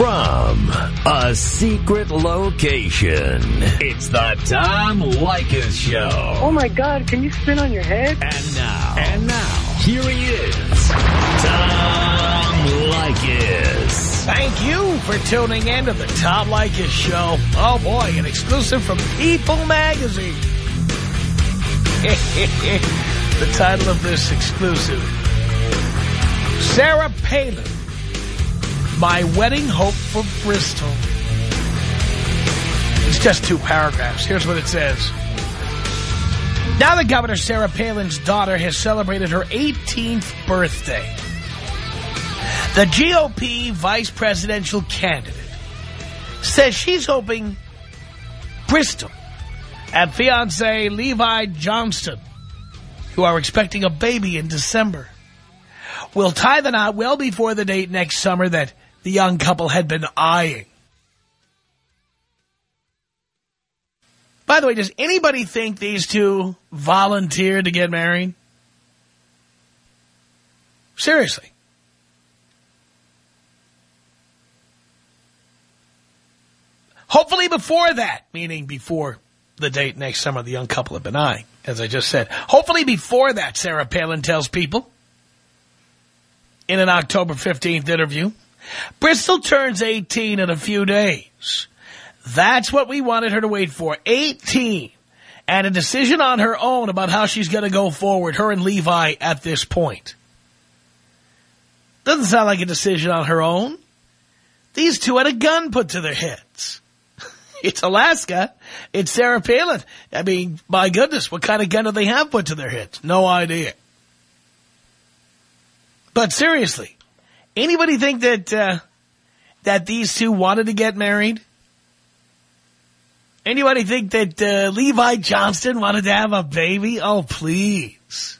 From a secret location, it's the Tom Leykis Show. Oh my God, can you spin on your head? And now, and now, here he is, Tom Leykis. Thank you for tuning in to the Tom Leykis Show. Oh, boy, an exclusive from People Magazine. the title of this exclusive, Sarah Palin, My Wedding Hope for Bristol. It's just two paragraphs. Here's what it says. Now that Governor Sarah Palin's daughter has celebrated her 18th birthday, the GOP vice presidential candidate says she's hoping Bristol and fiancé Levi Johnston, who are expecting a baby in December, will tie the knot well before the date next summer that the young couple had been eyeing. By the way, does anybody think these two volunteered to get married? Seriously. Hopefully before that, meaning before the date next summer the young couple have been eyeing, as I just said. Hopefully before that, Sarah Palin tells people in an October 15th interview, Bristol turns 18 in a few days. That's what we wanted her to wait for. 18. And a decision on her own about how she's going to go forward, her and Levi at this point. Doesn't sound like a decision on her own. These two had a gun put to their heads. It's Alaska. It's Sarah Palin. I mean, my goodness, what kind of gun do they have put to their heads? No idea. But seriously, anybody think that uh, that these two wanted to get married? Anybody think that uh, Levi Johnston wanted to have a baby? Oh, please.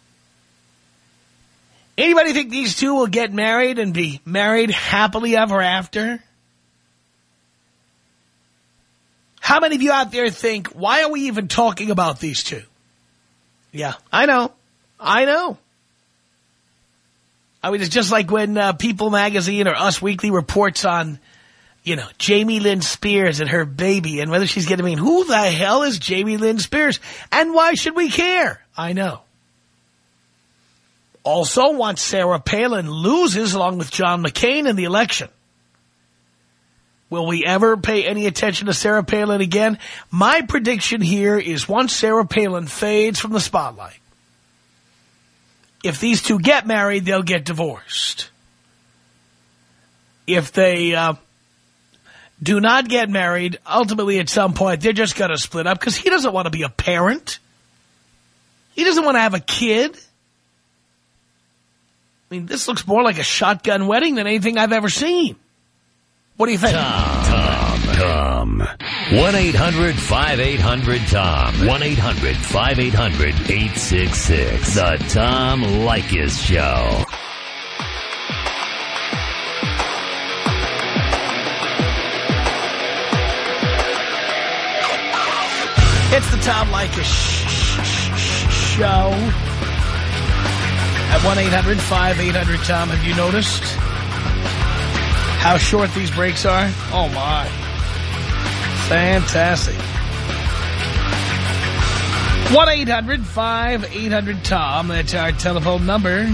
Anybody think these two will get married and be married happily ever after? How many of you out there think, why are we even talking about these two? Yeah, I know. I know. I mean, it's just like when uh, People Magazine or Us Weekly reports on, you know, Jamie Lynn Spears and her baby and whether she's getting, I mean, who the hell is Jamie Lynn Spears? And why should we care? I know. Also, once Sarah Palin loses along with John McCain in the election, will we ever pay any attention to Sarah Palin again? My prediction here is once Sarah Palin fades from the spotlight, if these two get married, they'll get divorced. If they uh, do not get married, ultimately at some point, they're just going to split up because he doesn't want to be a parent. He doesn't want to have a kid. I mean, this looks more like a shotgun wedding than anything I've ever seen. What do you think? Tom, Tom. 1-800-5800-TOM. 1-800-5800-866. The Tom Leykis Show. It's the Tom Leykis show at 1-800-5800-TOM. Have you noticed how short these breaks are? Oh, my. Fantastic. 1-800-5800-TOM. That's our telephone number.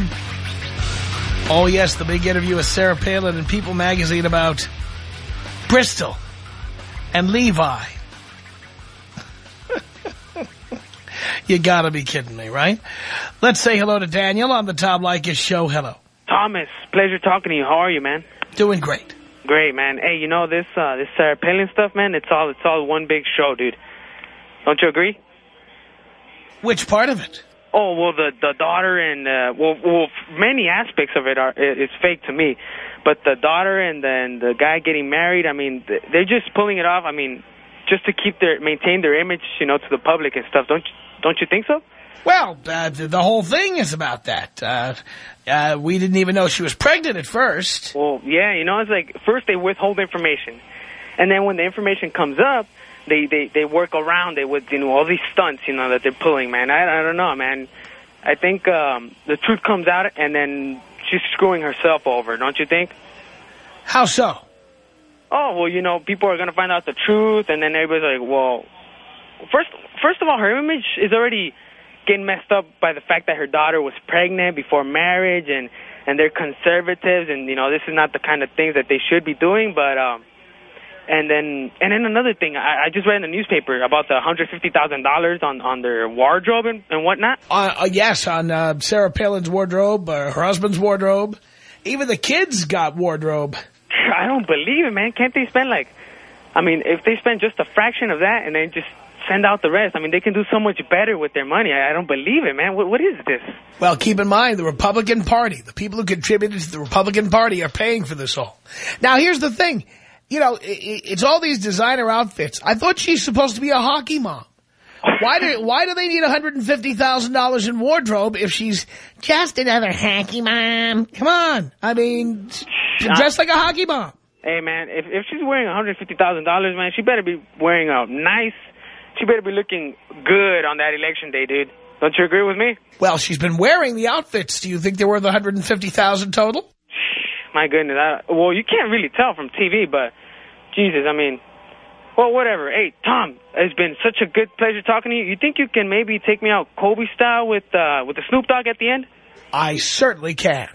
Oh, yes, the big interview with Sarah Palin in People Magazine about Bristol and Levi. You gotta be kidding me, right? Let's say hello to Daniel on the Tom Leykis show. Hello. Thomas, pleasure talking to you. How are you, man? Doing great. Great, man. Hey, you know this uh, this Sarah Palin stuff, man? It's all it's all one big show, dude. Don't you agree? Which part of it? Oh well, the the daughter and uh, well, well, many aspects of it are is fake to me, but the daughter and then the guy getting married. I mean, they're just pulling it off. I mean, just to keep their maintain their image, you know, to the public and stuff. Don't you, don't you think so? Well, uh, the whole thing is about that. Uh, uh, we didn't even know she was pregnant at first. Well, yeah, you know, it's like first they withhold information, and then when the information comes up, they they they work around it with you know all these stunts, you know, that they're pulling. Man, I I don't know, man. I think um, the truth comes out, and then she's screwing herself over. Don't you think? How so? oh, well, you know, people are going to find out the truth, and then everybody's like, well, first, first of all, her image is already getting messed up by the fact that her daughter was pregnant before marriage, and and they're conservatives, and you know, this is not the kind of things that they should be doing, but um. And then, and then another thing, I, I just read in the newspaper about the $150,000 on, on their wardrobe and, and whatnot. Uh, uh, yes, on uh, Sarah Palin's wardrobe, uh, her husband's wardrobe. Even the kids got wardrobe. I don't believe it, man. Can't they spend like, I mean, if they spend just a fraction of that and then just send out the rest, I mean, they can do so much better with their money. I, I don't believe it, man. What, what is this? Well, keep in mind, the Republican Party, the people who contributed to the Republican Party are paying for this all. Now, here's the thing. You know, it, it's all these designer outfits. I thought she's supposed to be a hockey mom. Why do why do they need $150,000 in wardrobe if she's just another hockey mom? Come on. I mean, dressed like a hockey mom. Hey, man, if, if she's wearing $150,000, man, she better be wearing a nice, she better be looking good on that election day, dude. Don't you agree with me? Well, she's been wearing the outfits. Do you think they're worth 150,000 total? My goodness. I, well, you can't really tell from TV, but Jesus, I mean, well, whatever. Hey, Tom, it's been such a good pleasure talking to you. You think you can maybe take me out Kobe style with uh, with the Snoop Dogg at the end? I certainly can.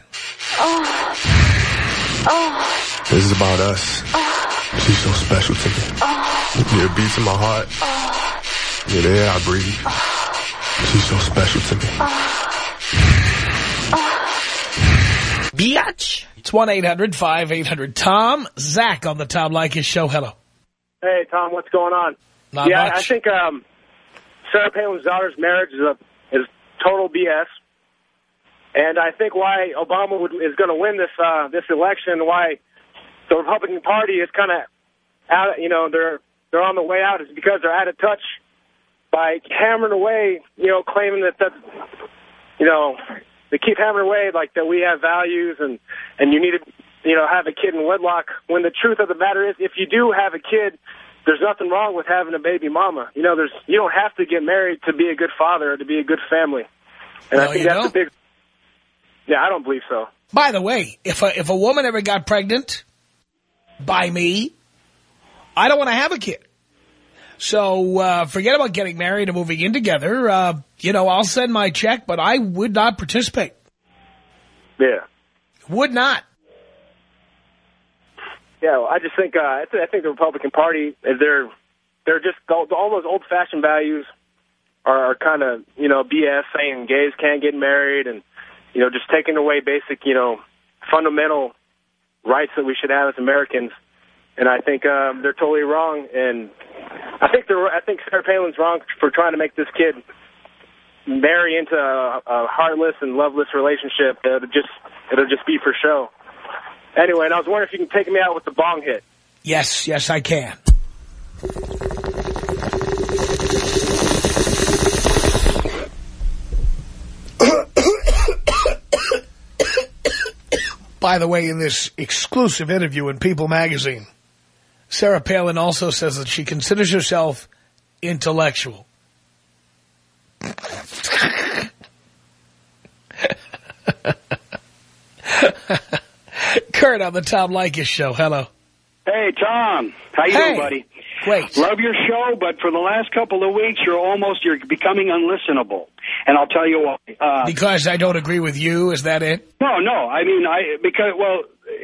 Oh. Oh. This is about us. Oh. She's so special to me. Oh. Yeah, it beats in my heart. Oh. Yeah, the air I breathe. She's so special to me. Biatch. It's 1-800-5800-TOM. Zach on the Tom Leykis show. Hello. Hey, Tom, what's going on? Not yeah, much. I think um, Sarah Palin's daughter's marriage is a is total BS, and I think why Obama would, is going to win this uh, this election, why the Republican Party is kind of out, you know, they're they're on the way out, is because they're out of touch by hammering away, you know, claiming that that, you know, they keep hammering away like that we have values and and you need to you know, have a kid in wedlock, when the truth of the matter is, if you do have a kid, there's nothing wrong with having a baby mama. You know, there's you don't have to get married to be a good father or to be a good family. And No, I think that's don't. a big... Yeah, I don't believe so. By the way, if a, if a woman ever got pregnant by me, I don't want to have a kid. So uh, forget about getting married and moving in together. Uh, you know, I'll send my check, but I would not participate. Yeah. Would not. Yeah, well, I just think uh, I, th I think the Republican Party they're they're just all all those old fashioned values are, are kind of you know BS saying gays can't get married and you know just taking away basic you know fundamental rights that we should have as Americans. And I think um, they're totally wrong. And I think they're I think Sarah Palin's wrong for trying to make this kid marry into a, a heartless and loveless relationship. It'll just it'll just be for show. Anyway, and I was wondering if you can take me out with the bong hit. Yes, yes, I can. By the way, in this exclusive interview in People magazine, Sarah Palin also says that she considers herself intellectual. Kurt on the Tom Leykis show. Hello. Hey, Tom. How you Hey. doing, buddy? Love your show, but for the last couple of weeks, you're almost, you're becoming unlistenable. And I'll tell you why. Uh, Because I don't agree with you, is that it? no, no, I mean, I, because, well,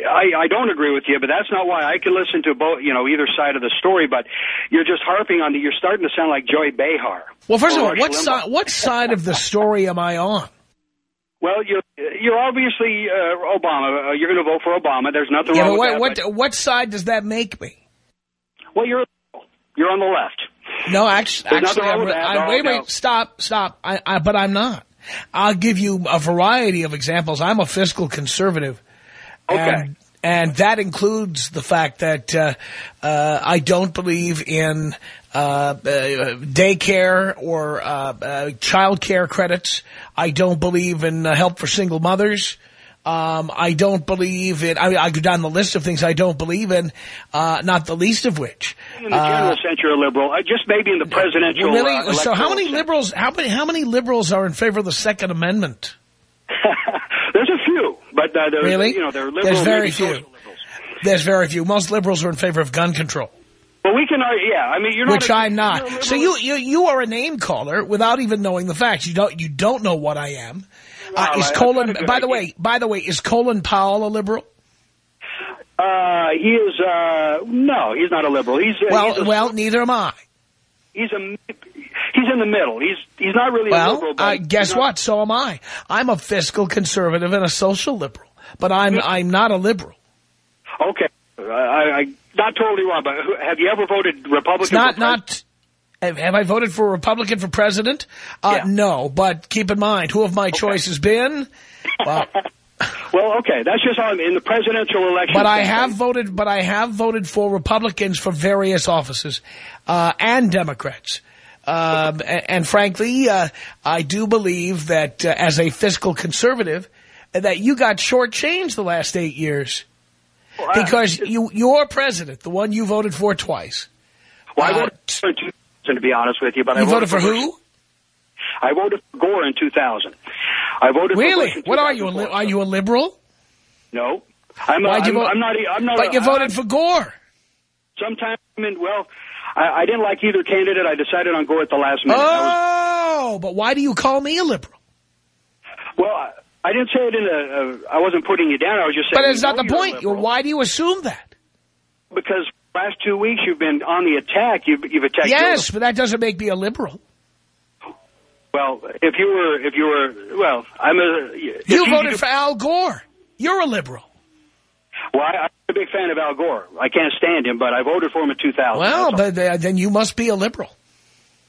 I, I don't agree with you, but that's not why I can listen to both, you know, either side of the story, but you're just harping on the, you're starting to sound like Joy Behar. Well, first of all, what, si what side of the story am I on? Well, you're, you're obviously, uh, Obama, uh, you're going to vote for Obama. There's nothing Yeah, wrong with what, that. what, what side does that make me? well, you're, you're on the left. No, actually, actually, I'm, with that. I, No, wait, wait, stop, stop. I, I, but I'm not. I'll give you a variety of examples. I'm a fiscal conservative. Okay. And, and that includes the fact that uh, uh, I don't believe in uh, uh, daycare or uh, uh, child care credits. I don't believe in uh, help for single mothers. Um, I don't believe in, I, I go down the list of things I don't believe in, uh, not the least of which. In the general Uh, sense, you're a liberal. Uh, just maybe in the presidential. really? uh, so how many sense. liberals, how many, how many liberals are in favor of the Second Amendment? There's a few, but uh, they're, Really? you know, they're liberal. There's very few. liberals. There's very few. Most liberals are in favor of gun control. Well, we can argue, yeah. I mean, you're not. Which I'm not. So you, you you are a name caller without even knowing the facts. You don't you don't know what I am. Uh, is Colin? By the way, by the way, is Colin Powell a liberal? Uh, he is. Uh, no, he's not a liberal. He's. Uh, Well, he's a, well, neither am I. He's a. He's in the middle. He's. He's not really a Well, liberal. He's guess not- what? So am I. I'm a fiscal conservative and a social liberal, but I'm I'm not a liberal. Okay. I, I, I not totally wrong, but have you ever voted Republican? It's not not. Have I voted for a Republican for president? Uh, Yeah. No, but keep in mind who have my choices been. Well, Well, okay, that's just how I'm in the presidential election. but I have voted. But I have voted for Republicans for various offices uh, and Democrats. Um, a- and, frankly, uh, I do believe that uh, as a fiscal conservative, that you got shortchanged the last eight years Well, because you your president, the one you voted for twice. Well, I uh, voted for 2000, to be honest with you, but I You voted for Bush. who? I voted for Gore in 2000. I voted for Really? What are you? A are you a liberal? No. I'm, a, you I'm, vote- I'm not. I'm not. But a- you voted I'm- for Gore. Sometimes, I well, I, I didn't like either candidate. I decided on Gore at the last minute. That was, Oh, but why do you call me a liberal? well, I, I didn't say it in a. a I wasn't putting you down. I was just saying. But it's not the point. Why do you assume that? Because last two weeks you've been on the attack. You've, you've attacked. Yes, but that doesn't make me a liberal. Well, if you were, if you were, well, I'm a. You voted for Al Gore. You're a liberal. Well, I, I'm a big fan of Al Gore. I can't stand him, but I voted for him in 2000. Well, but then you must be a liberal.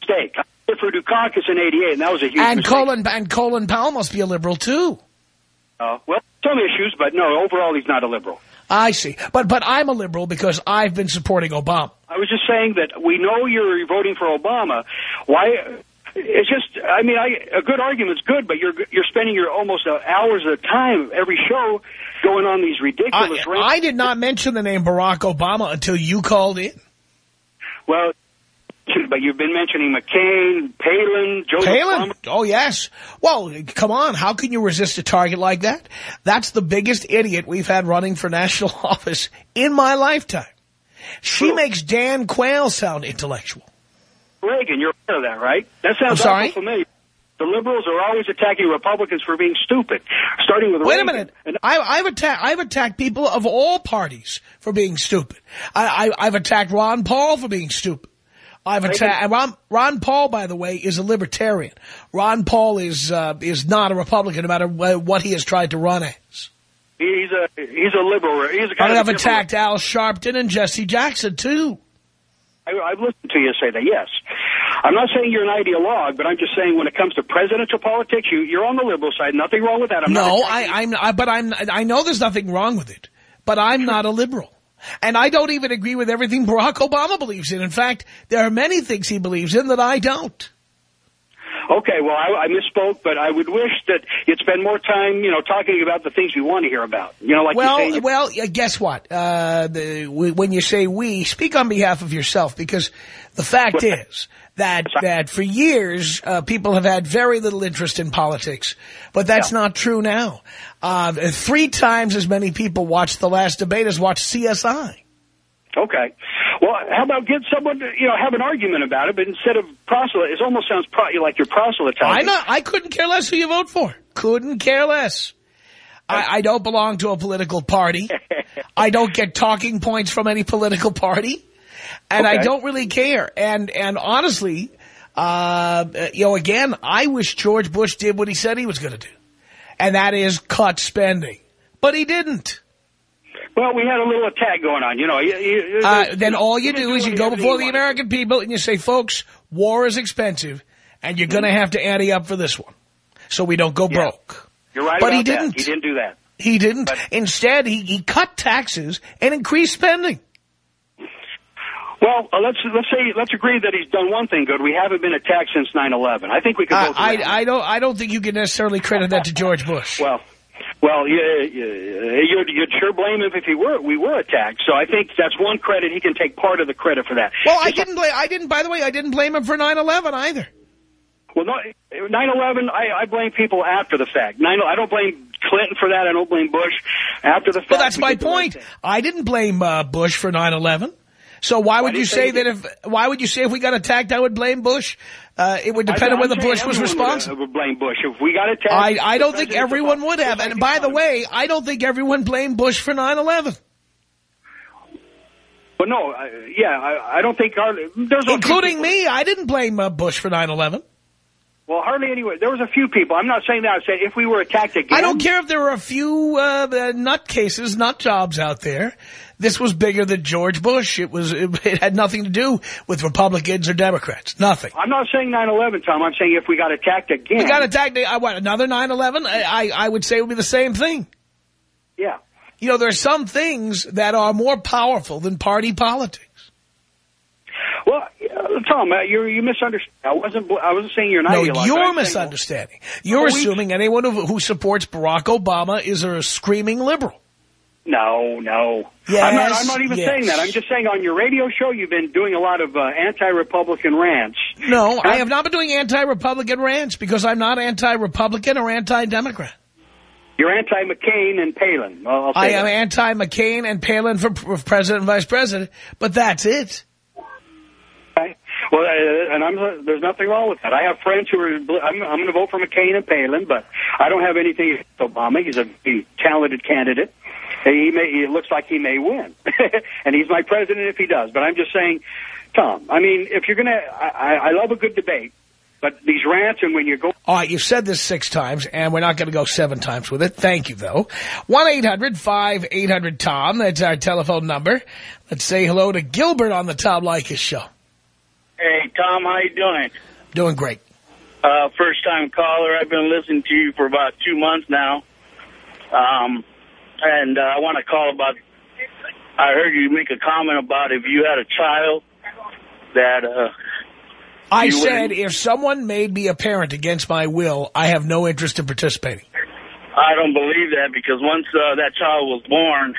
mistake. I voted for Dukakis in '88, and that was a huge And mistake. Colin and Colin Powell must be a liberal too. Uh, well, some issues, but no, overall he's not a liberal. I see. But but I'm a liberal because I've been supporting Obama. I was just saying that we know you're voting for Obama. Why? It's just, I mean, I, a good argument's good, but you're you're spending your almost hours of time every show going on these ridiculous. I. I did not mention the name Barack Obama until you called in. well, but you've been mentioning McCain, Palin, Joseph Palin. Plummer. Oh, yes. Well, come on. How can you resist a target like that? That's the biggest idiot we've had running for national office in my lifetime. She True. makes Dan Quayle sound intellectual. Reagan. You're aware of that, right? That sounds sorry? awful familiar. The liberals are always attacking Republicans for being stupid, starting with Wait a minute. And I, I've attacked. I've attacked people of all parties for being stupid. I, I, I've attacked Ron Paul for being stupid. I've attacked Ron. Ron Paul, by the way, is a libertarian. Ron Paul is uh, is not a Republican, no matter what he has tried to run as. he's a he's a liberal. He's a I kind I've attacked Al Sharpton and Jesse Jackson too. I, I've listened to you say that, yes. I'm not saying you're an ideologue, but I'm just saying when it comes to presidential politics, you, you're on the liberal side. Nothing wrong with that. I'm no, I, I'm. I, but I'm. I know there's nothing wrong with it. But I'm not a liberal. And I don't even agree with everything Barack Obama believes in. In fact, there are many things he believes in that I don't. Okay, well, I, I misspoke, but I would wish that you'd spend more time, you know, talking about the things we want to hear about. You know, like you well, say. well, guess what? Uh, the, when you say we, speak on behalf of yourself because the fact is that that for years uh, people have had very little interest in politics, but that's not true now. Uh, three times as many people watched the last debate as watched CSI. Okay. Well, how about get someone, to, you know, have an argument about it, but instead of proselyte, it almost sounds pro- like you're proselytizing. I know. I couldn't care less who you vote for. Couldn't care less. I, I don't belong to a political party. I don't get talking points from any political party, and I don't really care. And and honestly, uh, you know, again, I wish George Bush did what he said he was going to do, and that is cut spending, but he didn't. Well, we had a little attack going on, you know. You, you, Uh, then all you do is you go before the. American people and you say, folks, war is expensive, and you're going to have to ante up for this one, so we don't go Yeah. broke. You're right But he didn't. He didn't do that. He didn't. But- Instead, he, he cut taxes and increased spending. Well, uh, let's let's say let's agree that he's done one thing good. We haven't been attacked since 9/11. I think we can I, both. that. I, I don't. I don't think you can necessarily credit that to George Bush. Well, well, yeah, yeah, you'd, you'd sure blame him if he were we were attacked. So I think that's one credit. He can take part of the credit for that. Well, I didn't. Blame, I didn't. By the way, I didn't blame him for 9/11 either. Well, no, 9/11. I, I blame people after the fact. 9, I don't blame Clinton for that. I don't blame Bush. After the fact, Well, that's my did the right point. I didn't blame uh, Bush for 9/11. So why would you say that if why would you say if we got attacked I would blame Bush? Uh, it would depend on whether Bush was everyone would, uh, responsible. Would blame Bush if we got attacked. I, I don't think everyone would- have. And by the way, I don't think everyone blamed Bush for 9/11, But no, I, yeah, I, I don't think our, there's a including me. I didn't blame uh, Bush for 9/11. Well, hardly anyway. There was a few people. I'm not saying that. I said if we were attacked again. I don't care if there were a few uh, uh, nutcases, nut jobs out there. This was bigger than George Bush. It was. It, it had nothing to do with Republicans or Democrats. Nothing. I'm not saying 9/11, Tom. I'm saying if we got attacked again. We got attacked. Uh, what another 9/11? I, I I would say it would be the same thing. Yeah. You know, there are some things that are more powerful than party politics. Well, uh, Tom, uh, you you misunderstand. I wasn't. I wasn't saying you're an No, ideologue. you're I'm saying- misunderstanding. You're assuming anyone who, who supports Barack Obama is a screaming liberal. No, no. Yes, I'm not, I'm not even yes. saying that. I'm just saying on your radio show you've been doing a lot of uh, anti-Republican rants. No, I have not been doing anti-Republican rants because I'm not anti-Republican or anti-Democrat. You're anti-McCain and Palin. I'll, I'll say I am anti-McCain and Palin for, for president and vice president, but that's it. Okay. Well, uh, and I'm, there's nothing wrong with that. I have friends who are. I'm, I'm going to vote for McCain and Palin, but I don't have anything against Obama. He's a, a talented candidate. He may. It looks like he may win, and he's my president if he does. But I'm just saying, Tom. I mean, if you're going to, I, I love a good debate, but these rants and when you go. All right, you've said this six times, and we're not going to go seven times with it. Thank you, though. 1-800-5800-TOM. That's our telephone number. Let's say hello to Gilbert on the Tom Leykis show. Hey, Tom, how you doing? Doing great. Uh, first time caller. I've been listening to you for about two months now. Um, and uh, I want to call about, I heard you make a comment about if you had a child that, uh, I said if someone made me a parent against my will, I have no interest in participating. I don't believe that because once uh, that child was born,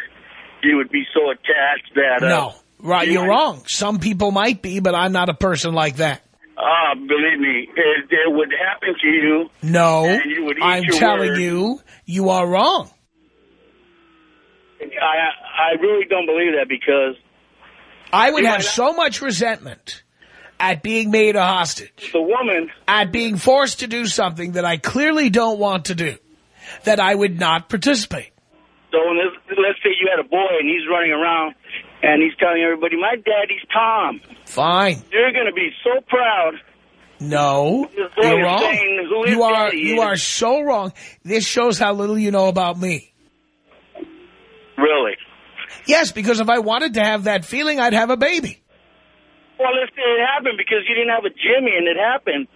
you would be so attached that... Uh, No, right? you You're might- wrong. Some people might be, but I'm not a person like that. Ah, believe me, it, it would happen to you. No, And you would eat I'm telling words. you, you are wrong. I I really don't believe that because I would have so much resentment at being made a hostage, the woman at being forced to do something that I clearly don't want to do, that I would not participate. So this, let's say you had a boy and he's running around and he's telling everybody, my daddy's Tom. Fine. You're going to be so proud. No, you're wrong. saying You are you is. are so wrong. This shows how little you know about me. Really? Yes, because if I wanted to have that feeling, I'd have a baby. Well, let's it happened because you didn't have a Jimmy and it happened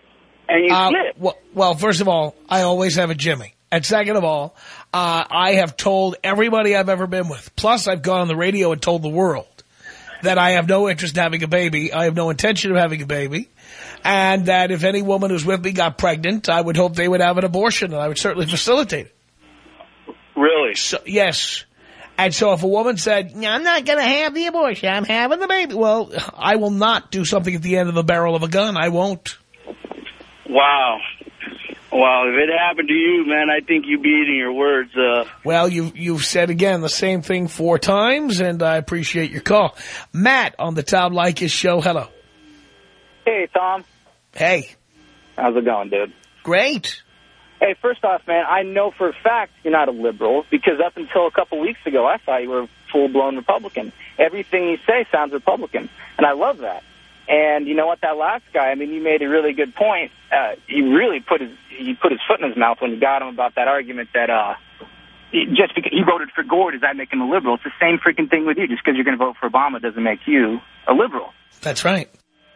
and you Uh, split. well, well, first of all, I always have a Jimmy. And second of all, uh, I have told everybody I've ever been with. Plus, I've gone on the radio and told the world that I have no interest in having a baby. I have no intention of having a baby. And that if any woman who's with me got pregnant, I would hope they would have an abortion, and I would certainly facilitate it. Really? So, yes. And so if a woman said, I'm not going to have the abortion, I'm having the baby, well, I will not do something at the end of the barrel of a gun. I won't. Wow. Well, if it happened to you, man, I think you'd be eating your words. Uh, Well, you've, you've said again the same thing four times, and I appreciate your call. Matt on the Tom Leykis show. Hello. Hey, Tom. Hey. How's it going, dude? Great. Hey, first off, man, I know for a fact you're not a liberal because up until a couple weeks ago, I thought you were a full-blown Republican. Everything you say sounds Republican, and I love that. And you know what? That last guy, I mean, you made a really good point. Uh, he really put his he put his foot in his mouth when you got him about that argument that uh, just because he voted for Gore, does that make him a liberal? It's the same freaking thing with you. Just because you're going to vote for Obama doesn't make you a liberal. That's right.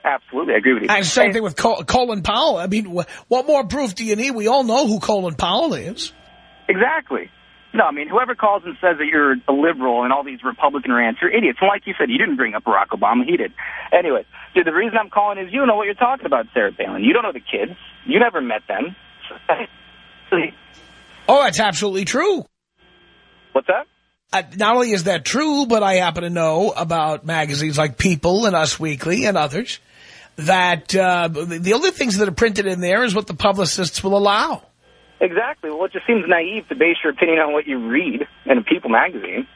Absolutely, I agree with you. And same thing with Col Colin Powell. I mean, what more proof do you need? We all know who Colin Powell is. Exactly. No, I mean, whoever calls and says that you're a liberal and all these Republican rants, you're idiots. And like you said, you didn't bring up Barack Obama. He did. Anyway, dude, the reason I'm calling is you know what you're talking about, Sarah Palin. You don't know the kids. You never met them. Oh, that's absolutely true. What's that? Uh, not only is that true, but I happen to know about magazines like People and Us Weekly and others that uh, the the only things that are printed in there is what the publicists will allow. Exactly. Well, it just seems naive to base your opinion on what you read in a People magazine.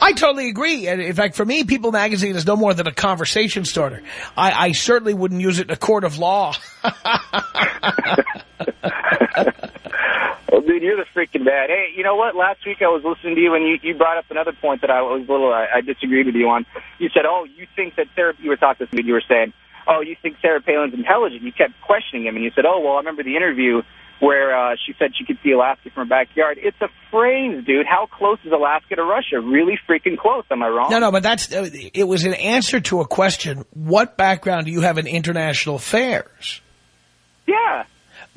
I totally agree. And in fact, for me, People magazine is no more than a conversation starter. I, I certainly wouldn't use it in a court of law. Well, dude, you're the freaking bad. Hey, you know what? Last week I was listening to you, and you, you brought up another point that I was a little I, I disagreed with you on. You said, "Oh, you think that Sarah?" You were talking to me. You were saying, "Oh, you think Sarah Palin's intelligent?" You kept questioning him, and you said, "Oh, well, I remember the interview where uh, she said she could see Alaska from her backyard." It's a phrase, dude. How close is Alaska to Russia? Really freaking close. Am I wrong? No, no, but that's uh, it was an answer to a question. What background do you have in international affairs? Yeah.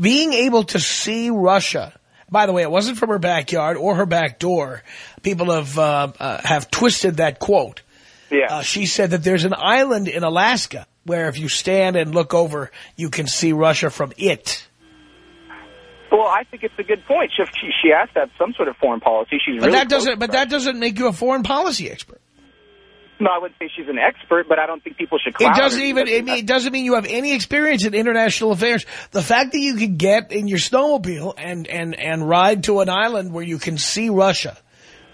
Being able to see Russia. By the way, it wasn't from her backyard or her back door. People have uh, uh, have twisted that quote. Yeah. Uh, she said that there's an island in Alaska where if you stand and look over, you can see Russia from it. Well, I think it's a good point. She, she, has to have some sort of foreign policy. She's But really that doesn't. But that doesn't make you a foreign policy expert. No, I wouldn't say she's an expert, but I don't think people should. It clown doesn't even. mean, it doesn't mean you have any experience in international affairs. The fact that you can get in your snowmobile and and and ride to an island where you can see Russia,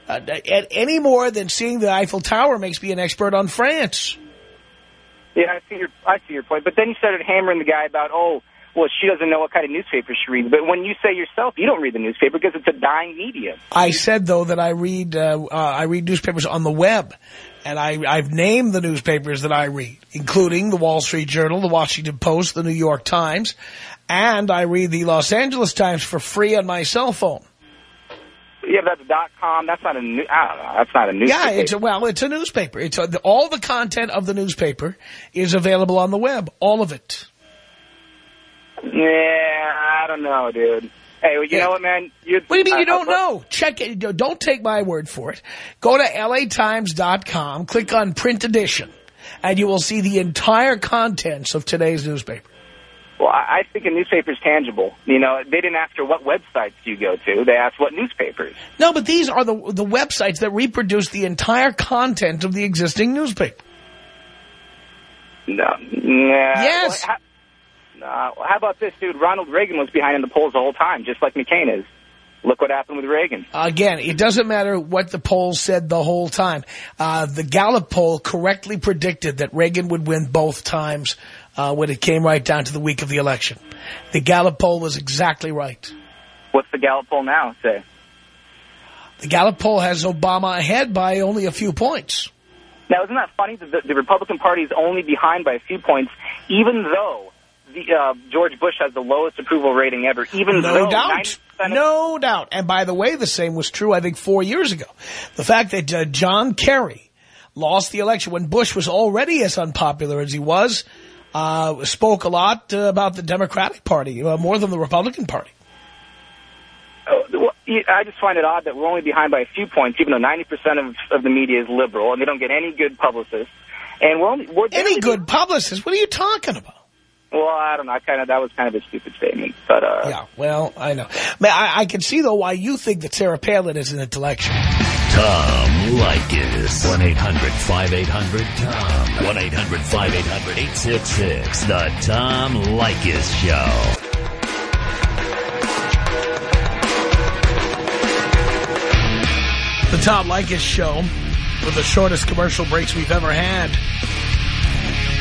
uh, at any more than seeing the Eiffel Tower makes me an expert on France. Yeah, I see your I see your point. But then you started hammering the guy about, oh, well, she doesn't know what kind of newspaper she reads. But when you say yourself, you don't read the newspaper because it's a dying medium. I said though that I read uh, uh, I read newspapers on the web, and I I've named the newspapers that I read, including the Wall Street Journal, the Washington Post, the New York Times, and I read the Los Angeles Times for free on my cell phone. Yeah, but that's dot com. That's not a new. I don't know. That's not a newspaper. Yeah, it's a, well, it's a newspaper. It's a, all the content of the newspaper is available on the web, all of it. Yeah, I don't know, dude. Hey, well, you Yeah. know what, man? You, What do you mean you don't I- know? Check it. Don't take my word for it. Go to latimes.com, click on print edition, and you will see the entire contents of today's newspaper. Well, I I think a newspaper is tangible. You know, they didn't ask her what websites do you go to. They asked what newspapers. No, but these are the the websites that reproduce the entire content of the existing newspaper. No. Nah. Yes. Well, how, how about this, dude? Ronald Reagan was behind in the polls the whole time, just like McCain is. Look what happened with Reagan. Again, it doesn't matter what the polls said the whole time. Uh, the Gallup poll correctly predicted that Reagan would win both times uh, when it came right down to the week of the election. The Gallup poll was exactly right. What's the Gallup poll now say? The Gallup poll has Obama ahead by only a few points. Now, isn't that funny that the, the Republican Party is only behind by a few points, even though the, uh, George Bush has the lowest approval rating ever, even No though doubt. 90% No doubt. And by the way, the same was true, I think, four years ago. The fact that uh, John Kerry lost the election when Bush was already as unpopular as he was, uh, spoke a lot uh, about the Democratic Party, uh, more than the Republican Party. Oh, well, I just find it odd that we're only behind by a few points, even though 90% of, of the media is liberal, and they don't get any good publicists. And we're only... We're Any good publicists? What are you talking about? Well, I don't know. I kind of That was kind of a stupid statement. But, uh... Yeah, well, I know. Man, I, I can see, though, why you think that Sarah Palin is an intellectual. Tom Leykis. 1-800-5800-TOM. 1-800-5800-866. The Tom Leykis Show. The Tom Leykis Show with the shortest commercial breaks we've ever had.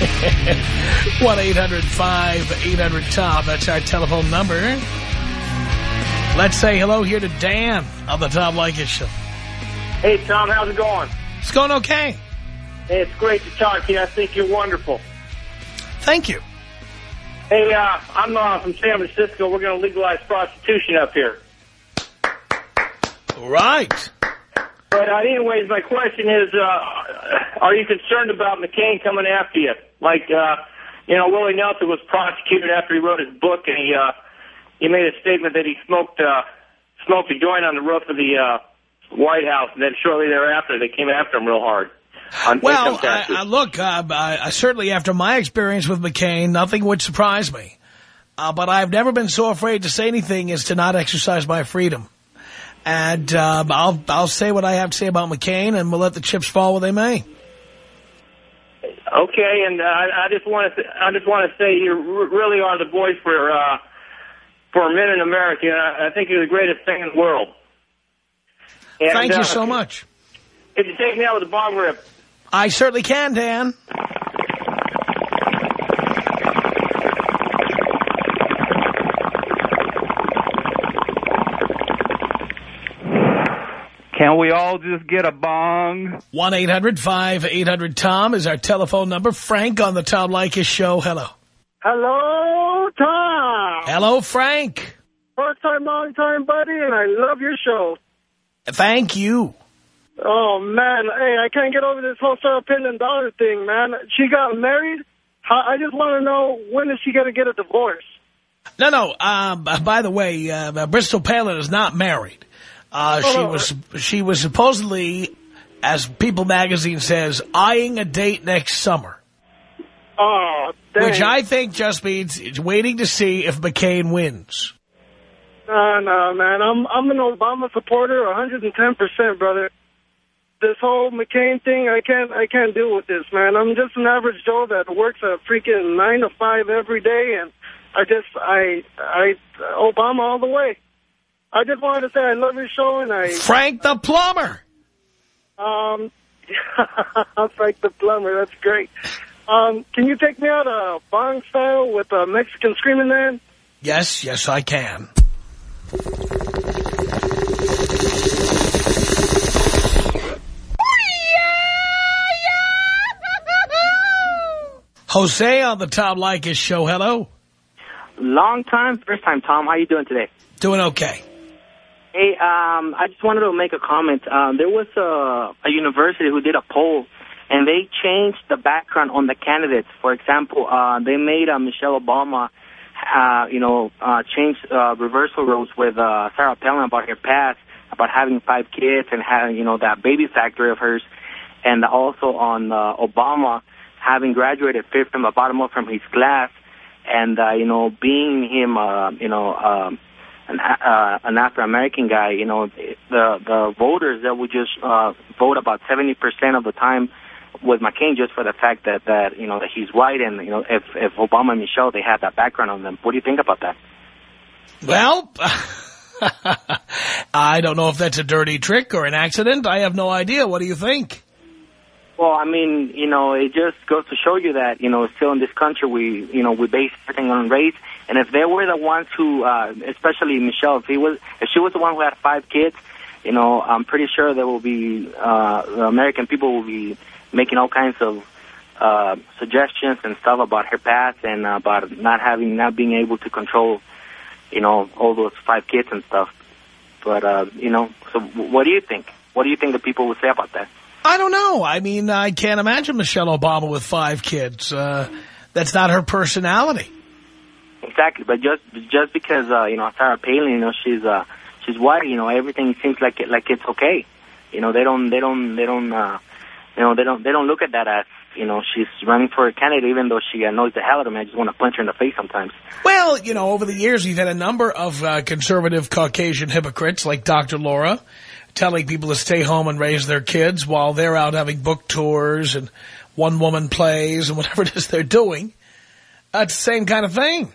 1-800-5800-TOM. That's our telephone number. Let's say hello here to Dan on the Tom Leykis Show. Hey, Tom, how's it going? It's going okay. Hey, it's great to talk to you. I think you're wonderful. Thank you. Hey, uh, I'm uh, from San Francisco. We're going to legalize prostitution up here. Right. But uh, anyways, my question is, uh, are you concerned about McCain coming after you? Like, uh, you know, Willie Nelson was prosecuted after he wrote his book, and he uh, he made a statement that he smoked uh, smoked a joint on the roof of the uh, White House, and then shortly thereafter they came after him real hard. Well. I, I, look, uh, I, I certainly after my experience with McCain, nothing would surprise me. Uh, but I've never been so afraid to say anything as to not exercise my freedom. And um, I'll I'll say what I have to say about McCain, and we'll let the chips fall where they may. Okay, and uh, I I just want to I just want to say you really are the voice for uh, for men in America. I, I think you're the greatest thing in the world. And, Thank uh, you so much. If you take me out with a bong rip, I certainly can, Dan. Can we all just get a bong? 1-800-5800-TOM is our telephone number. Frank on the Tom Leykis show. Hello. Hello, Tom. Hello, Frank. First time, long time, buddy, and I love your show. Thank you. Oh, man. Hey, I can't get over this whole Sarah Palin daughter thing, man. She got married. I just want to know, when is she going to get a divorce? No, no. Um, by the way, uh, Bristol Palin is not married. Uh, Oh, she was she was supposedly, as People magazine says, eyeing a date next summer. Oh, dang. Which I think just means it's waiting to see if McCain wins. No, no, man. I'm I'm an Obama supporter, 110 percent, brother. This whole McCain thing, I can't I can't deal with this, man. I'm just an average Joe that works a freaking nine to five every day, and I just I I Obama all the way. I just wanted to say I love your show, and I Frank the plumber. um Frank the plumber. That's great. Um, can you take me out a bong style with a Mexican screaming man? Yes, yes, I can. Jose on the Tom Leykis show. Hello. Long time, first time, Tom. How are you doing today? Doing okay. Hey, um, I just wanted to make a comment. Um, there was a, a university who did a poll, and they changed the background on the candidates. For example, uh, they made uh, Michelle Obama, uh, you know, uh, change uh, reversal roles with uh, Sarah Palin about her past, about having five kids and having, you know, that baby factory of hers, and also on uh, Obama having graduated fifth from the bottom up from his class, and uh, you know, being him, uh, you know. Um, an, uh, an African American guy, you know, the the voters that would just uh, vote about seventy percent of the time with McCain just for the fact that that you know that he's white and you know if if Obama and Michelle they had that background on them. What do you think about that? Well, I don't know if that's a dirty trick or an accident. I have no idea. What do you think? Well, I mean, you know, it just goes to show you that, you know, still in this country, we, you know, we base everything on race. And if they were the ones who, uh, especially Michelle, if he was, if she was the one who had five kids, you know, I'm pretty sure there will be, uh, the American people will be making all kinds of, uh, suggestions and stuff about her past and uh, about not having, not being able to control, you know, all those five kids and stuff. But, uh, you know, so what do you think? What do you think the people would say about that? I don't know. I mean, I can't imagine Michelle Obama with five kids. Uh, that's not her personality. Exactly, but just just because uh, you know Sarah Palin, you know she's uh, she's white, you know everything seems like it, like it's okay. You know they don't they don't they don't uh, you know they don't they don't look at that as you know she's running for a candidate, even though she annoys the hell out of me. I just want to punch her in the face sometimes. Well, you know, over the years, we've had a number of uh, conservative Caucasian hypocrites like Dr. Laura telling people to stay home and raise their kids while they're out having book tours and one-woman plays and whatever it is they're doing. It's the same kind of thing.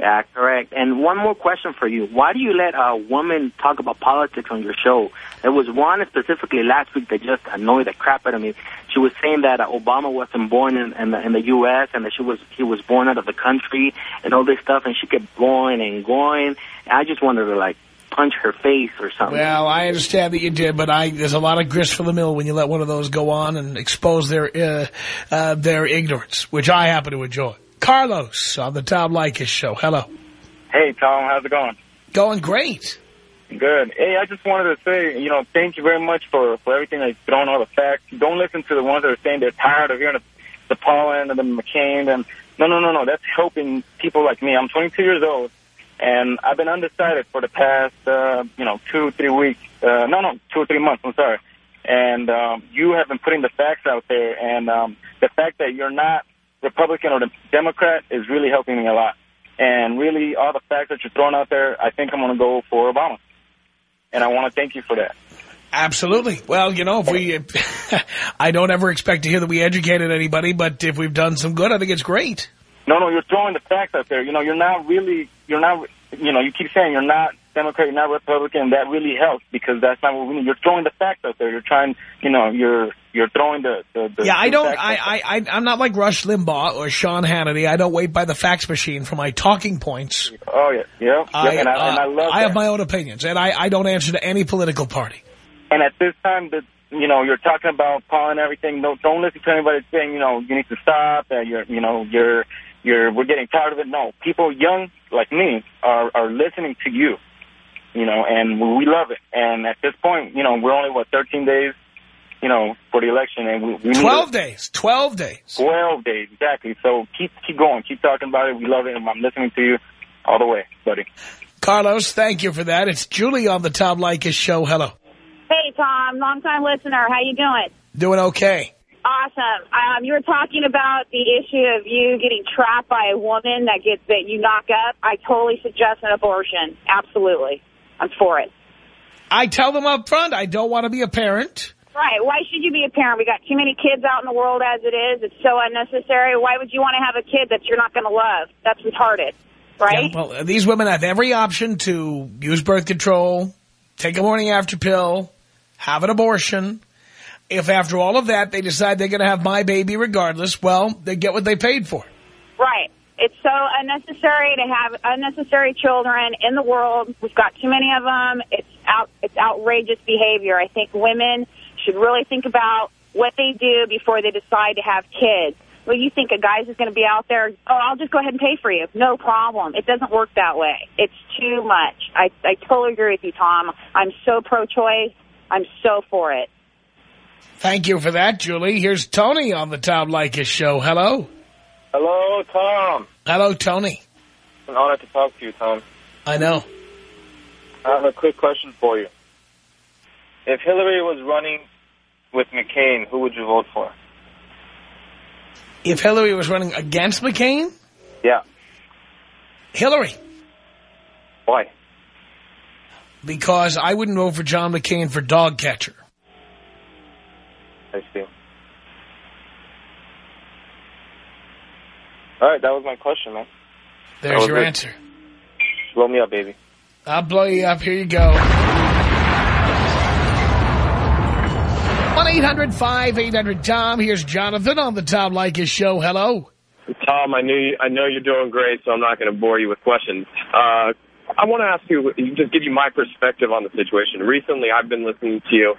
Yeah, correct. And one more question for you. Why do you let a woman talk about politics on your show? There was one specifically last week that just annoyed the crap out of me. She was saying that uh, Obama wasn't born in, in, the, in the U.S. and that she was he was born out of the country and all this stuff, and she kept going and going. I just wanted to, like, punch her face or something. Well, I understand that you did, but I there's a lot of grist for the mill when you let one of those go on and expose their uh, uh, their ignorance, which I happen to enjoy. Carlos on the Tom Leykis show. Hello. Hey, Tom, how's it going? Going great. Good. Hey, I just wanted to say, you know, thank you very much for, for everything that you've thrown all the facts. Don't listen to the ones that are saying they're tired of hearing the, the Palin and the McCain. And no, no, no, no. That's helping people like me. I'm 22 years old, and I've been undecided for the past, uh, you know, two, three weeks. Uh, no, no, two or three months. I'm sorry. And um, you have been putting the facts out there, and um, the fact that you're not Republican or the Democrat is really helping me a lot. And really, all the facts that you're throwing out there, I think I'm going to go for Obama. And I want to thank you for that. Absolutely. Well, you know, if we, I don't ever expect to hear that we educated anybody, but if we've done some good, I think it's great. No, no, you're throwing the facts out there. You know, you're not really, you're not, you know, you keep saying you're not Democrat, you're not Republican. That really helps because that's not what we need. You're throwing the facts out there. You're trying, you know, you're you're throwing the. the, the Yeah, I don't. I, I, I, I'm not like Rush Limbaugh or Sean Hannity. I don't wait by the fax machine for my talking points. Oh yeah, yeah, I, yeah and, I, and I uh, love I that. have my own opinions, and I, I don't answer to any political party. And at this time, that you know, you're talking about Paul and everything. No, don't listen to anybody saying, you know, you need to stop. That you're, you know, you're, you're, we're getting tired of it. No, people young like me are are listening to you. You know, and we love it. And at this point, you know, we're only what 13 days, you know, for the election, and we, we need Twelve to- days. Twelve days. 12 days, exactly. So keep keep going, keep talking about it. We love it, and I'm listening to you all the way, buddy. Carlos, thank you for that. It's Julie on the Tom Leykis show. Hello. Hey, Tom, long-time listener. How you doing? Doing okay. Awesome. Um, you were talking about the issue of you getting trapped by a woman that gets that you knock up. I totally suggest an abortion. Absolutely. I'm for it. I tell them up front I don't want to be a parent. Right. Why should you be a parent? We got too many kids out in the world as it is. It's so unnecessary. Why would you want to have a kid that you're not going to love? That's retarded. Right? Yeah, well, these women have every option to use birth control, take a morning after pill, have an abortion. If after all of that they decide they're going to have my baby regardless, well, they get what they paid for. Right. It's so unnecessary to have unnecessary children in the world. We've got too many of them. It's out. It's outrageous behavior. I think women should really think about what they do before they decide to have kids. Well, you think a guy's just going to be out there, oh, I'll just go ahead and pay for you. No problem. It doesn't work that way. It's too much. I, I totally agree with you, Tom. I'm so pro-choice. I'm so for it. Thank you for that, Julie. Here's Tony on the Tom Leykis show. Hello. Hello, Tom. Hello, Tony. It's an honor to talk to you, Tom. I know. I have a quick question for you. If Hillary was running with McCain, who would you vote for? If Hillary was running against McCain, Yeah. Hillary. Why? Because I wouldn't vote for John McCain for dog catcher. I see. All right, that was my question, man. There's your it. answer. Blow me up, baby. I'll blow you up. Here you go. 1-800-5800-TOM. Here's Jonathan on the Tom Leykis show. Hello. Tom, I knew you, I know you're doing great, so I'm not going to bore you with questions. Uh, I want to ask you, just give you my perspective on the situation. Recently, I've been listening to you,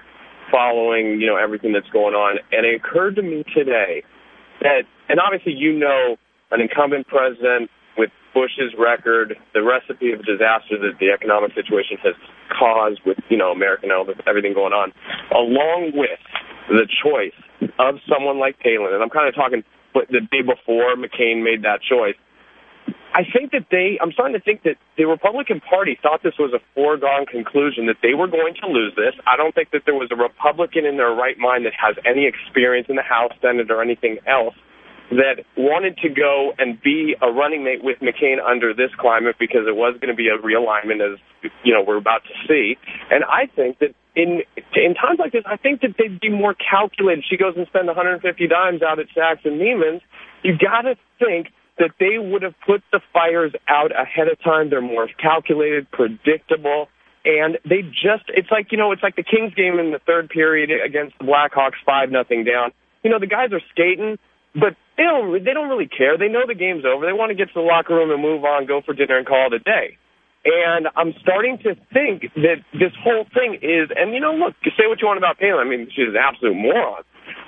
following you know everything that's going on, and it occurred to me today that, and obviously you know, an incumbent president with Bush's record, the recipe of disaster that the economic situation has caused with you know American everything going on, along with the choice of someone like Palin, and I'm kind of talking the day before McCain made that choice. I think that they, I'm starting to think that the Republican Party thought this was a foregone conclusion, that they were going to lose this. I don't think that there was a Republican in their right mind that has any experience in the House, Senate, or anything else that wanted to go and be a running mate with McCain under this climate because it was going to be a realignment as, you know, we're about to see. And I think that in in times like this, I think that they'd be more calculated. She goes and spends 150 dimes out at Saks and Neiman's. You've got to think that they would have put the fires out ahead of time. They're more calculated, predictable, and they just, it's like, you know, it's like the Kings game in the third period against the Blackhawks, 5 nothing down. You know, the guys are skating, but they don't, they don't really care. They know the game's over. They want to get to the locker room and move on, go for dinner and call it a day. And I'm starting to think that this whole thing is, and you know, look, say what you want about Palin. I mean, she's an absolute moron.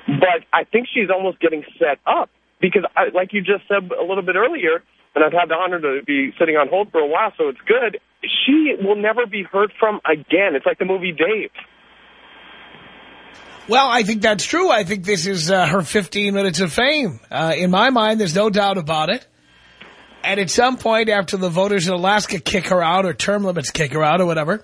But I think she's almost getting set up because, I, like you just said a little bit earlier, and I've had the honor to be sitting on hold for a while, so it's good. She will never be heard from again. It's like the movie Dave. Well, I think that's true. I think this is uh, her 15 minutes of fame. Uh, in my mind, there's no doubt about it. And at some point, after the voters in Alaska kick her out or term limits kick her out or whatever,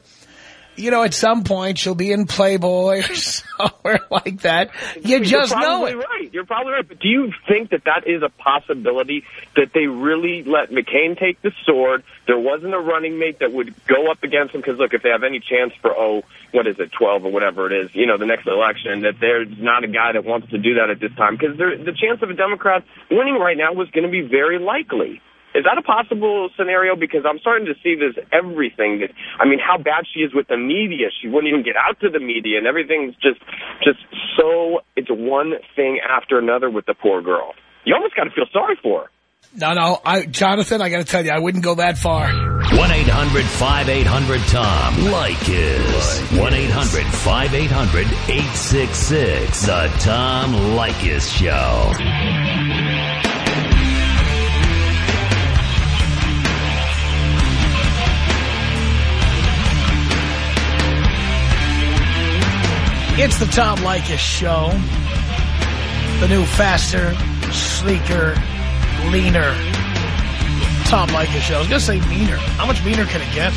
you know, at some point she'll be in Playboy or somewhere like that. You just You're know probably it. right. You're probably right. But do you think that that is a possibility that they really let McCain take the sword? There wasn't a running mate that would go up against him because look, if they have any chance for oh, what is it, 12 or whatever it is, you know, the next election, that there's not a guy that wants to do that at this time because the chance of a Democrat winning right now was going to be very likely. Is that a possible scenario? Because I'm starting to see this everything. That I mean, how bad she is with the media. She wouldn't even get out to the media, and everything's just just so. It's one thing after another with the poor girl. You almost got to feel sorry for her. No, no, I, Jonathan, I got to tell you, I wouldn't go that far. 1-800-5800-TOM. Leykis. 1-800-5800-866. The Tom Leykis Show. It's the Tom Leykis Show. The new, faster, sleeker, leaner Tom Leykis Show. I was going to say meaner. How much meaner can it get?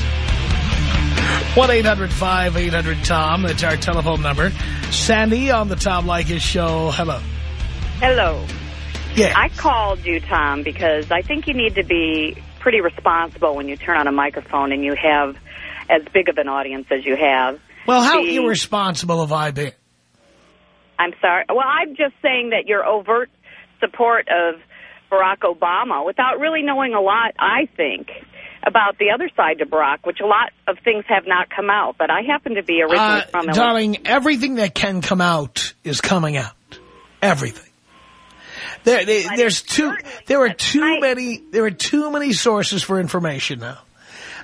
1-800-5800-TOM. That's our telephone number. Sandy on the Tom Leykis Show. Hello. Hello. Yeah. I called you, Tom, because I think you need to be pretty responsible when you turn on a microphone and you have as big of an audience as you have. Well, how The- irresponsible have I been? I'm sorry. Well, I'm just saying that your overt support of Barack Obama without really knowing a lot, I think, about the other side to Barack, which a lot of things have not come out. But I happen to be originally Uh, from Illinois. darling, everything that can come out is coming out. Everything. There, there- there's too. There are too many. There are too many sources for information now,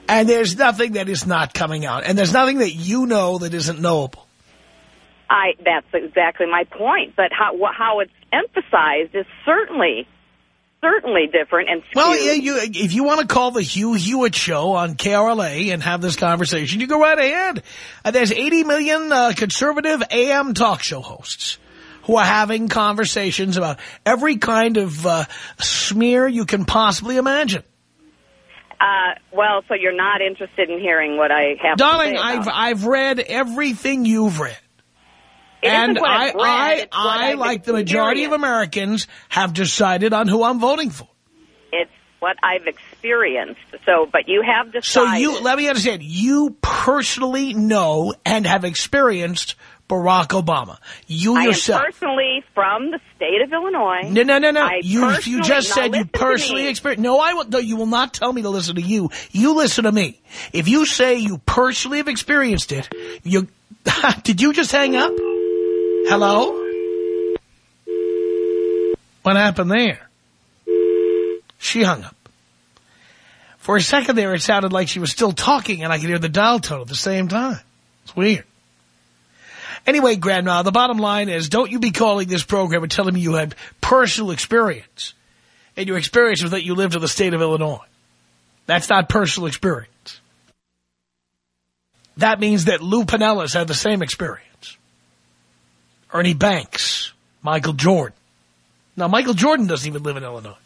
and there's nothing that is not coming out, and there's nothing that you know that isn't knowable. I that's exactly my point. But how how it's emphasized is certainly certainly different and skewed. Well, yeah, you, if you want to call the Hugh Hewitt show on KRLA and have this conversation, you go right ahead. Uh, there's 80 million uh, conservative AM talk show hosts who are having conversations about every kind of uh, smear you can possibly imagine. Uh, well, so you're not interested in hearing what I have Darling, to say I've it. I've read everything you've read. It and I, read, I, I, like the majority of. Americans, have decided on who I'm voting for. It's what I've experienced. So, but you have decided. So you, let me understand, you personally know and have experienced Barack Obama. You I yourself. am personally from the state of Illinois. No, no, no, no. I You, you just said you personally experienced. No, I will, no, you will not tell me to listen to you. You listen to me. If you say you personally have experienced it, you, did you just hang up? Hello? What happened there? She hung up. For a second there, it sounded like she was still talking and I could hear the dial tone at the same time. It's weird. Anyway, Grandma, the bottom line is don't you be calling this program and telling me you had personal experience. And your experience was that you lived in the state of Illinois. That's not personal experience. That means that Lou Piniella had the same experience. Ernie Banks, Michael Jordan. Now, Michael Jordan doesn't even live in Illinois.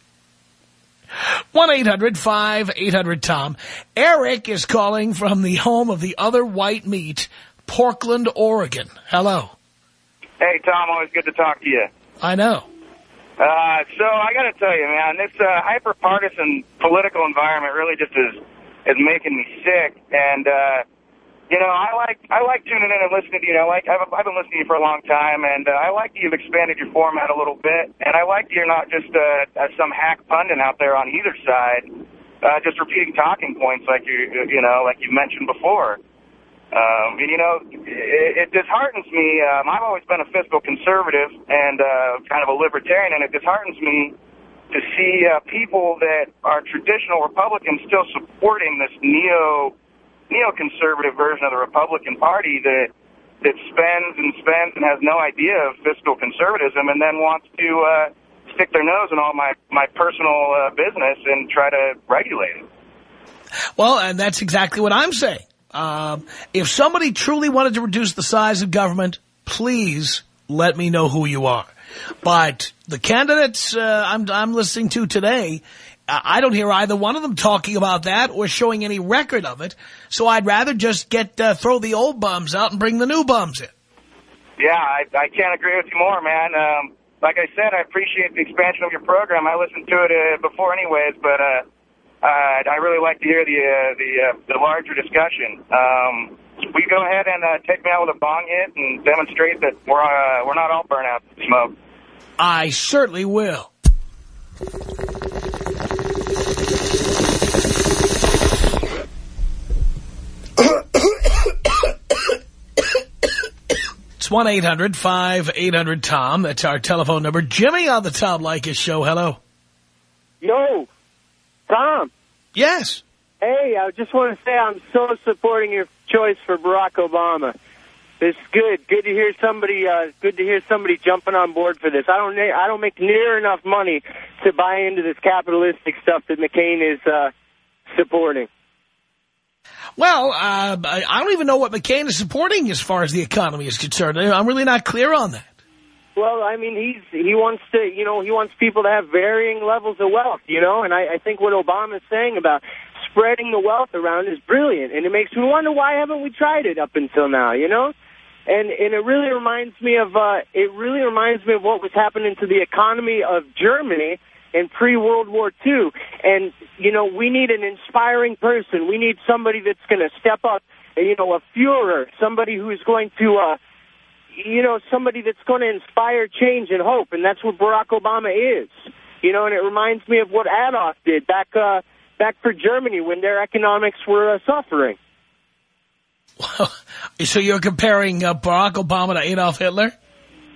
1-800-5800-TOM. Eric is calling from the home of the other white meat, Portland, Oregon. Hello. Hey, Tom, always good to talk to you. I know. Uh, so I got to tell you, man, this uh, hyper-partisan political environment really just is is making me sick. And uh, you know, I like I like tuning in and listening to you. I like I've, I've been listening to you for a long time, and uh, I like that you've expanded your format a little bit. And I like that you're not just uh, uh, some hack pundit out there on either side, uh, just repeating talking points like you you know like you mentioned before. Um, and, you know, it, it disheartens me. Um, I've always been a fiscal conservative and uh, kind of a libertarian, and it disheartens me to see uh, people that are traditional Republicans still supporting this neo neoconservative version of the Republican Party that that spends and spends and has no idea of fiscal conservatism, and then wants to uh, stick their nose in all my my personal uh, business and try to regulate it. Well, and that's exactly what I'm saying. Um, if somebody truly wanted to reduce the size of government, please let me know who you are. But the candidates uh, I'm, I'm listening to today, uh, I don't hear either one of them talking about that or showing any record of it. So I'd rather just get uh, throw the old bums out and bring the new bums in. Yeah, I, I can't agree with you more, man. Um, like I said, I appreciate the expansion of your program. I listened to it uh, before anyways, but uh, I really like to hear the uh, the uh, the larger discussion. Um, we go ahead and uh, take me out with a bong hit and demonstrate that we're uh, we're not all burnout smoke. I certainly will. it's one eight hundred five eight hundred Tom. That's our telephone number. Jimmy on the Tom Leykis show. Hello. No. Tom. Yes. Hey, I just want to say I'm so supporting your choice for Barack Obama. It's good. Good to hear somebody. Uh, good to hear somebody jumping on board for this. I don't. I don't make near enough money to buy into this capitalistic stuff that McCain is uh, supporting. Well, uh, I I don't even know what McCain is supporting as far as the economy is concerned. I'm really not clear on that. Well, I mean, he's he wants to, you know, he wants people to have varying levels of wealth, you know, and I, I think what Obama is saying about spreading the wealth around is brilliant, and it makes me wonder why haven't we tried it up until now, you know? And and it really reminds me of uh, it really reminds me of what was happening to the economy of Germany in pre-World War II. And you know, we need an inspiring person. We need somebody that's going to step up. You know, a Führer, somebody who is going to. Uh, you know, somebody that's going to inspire change and hope, and that's what Barack Obama is. You know, and it reminds me of what Adolf did back uh, back for Germany when their economics were uh, suffering. So you're comparing uh, Barack Obama to Adolf Hitler?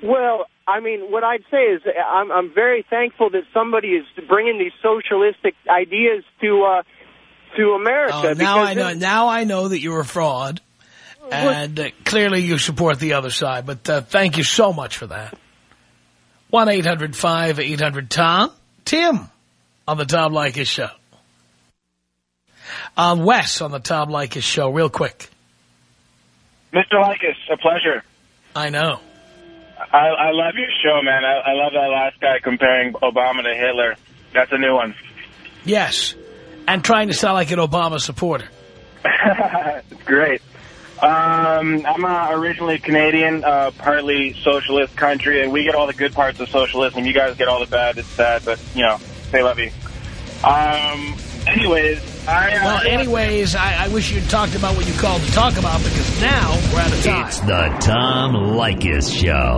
Well, I mean, what I'd say is I'm, I'm very thankful that somebody is bringing these socialistic ideas to uh, to America. Oh, now I know. Now I know that you're a fraud, and uh, clearly you support the other side. But uh, thank you so much for that. One eight hundred five eight hundred Tom Tim on the Tom Leykis show. Uh, Wes on the Tom Leykis show. Real quick. Mr. Leykis, a pleasure. I know. I, I love your show, man. I, I love that last guy comparing Obama to Hitler. That's a new one. Yes, and trying to sound like an Obama supporter. it's great. Um, I'm uh, originally Canadian, uh, partly socialist country, and we get all the good parts of socialism. You guys get all the bad. It's sad, but, you know, they love you. Um, anyways, I... Uh, Well, anyways, I, I wish you'd talked about what you called to talk about because now we're out of time. It's the Tom Leykis Show.